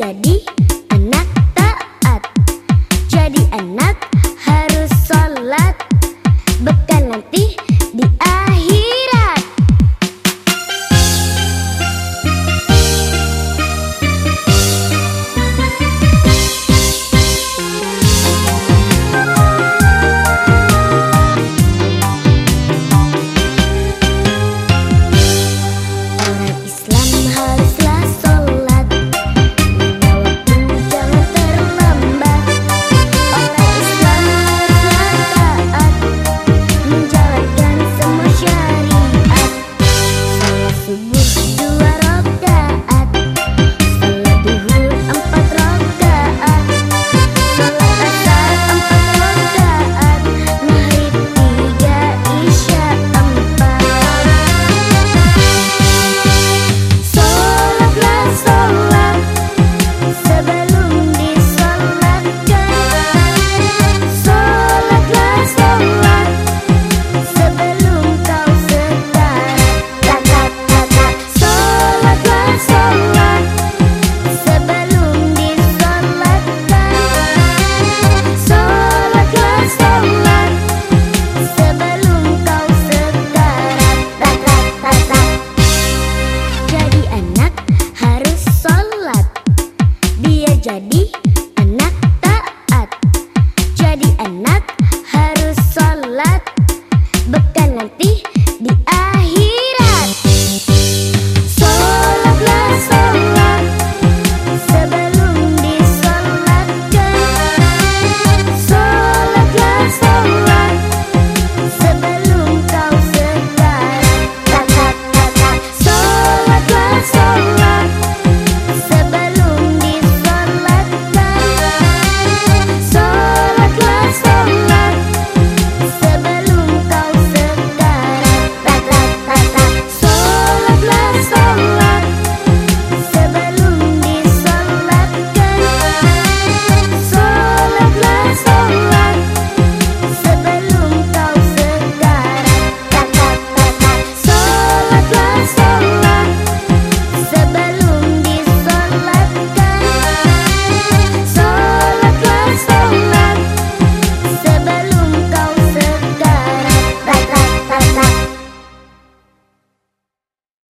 jadi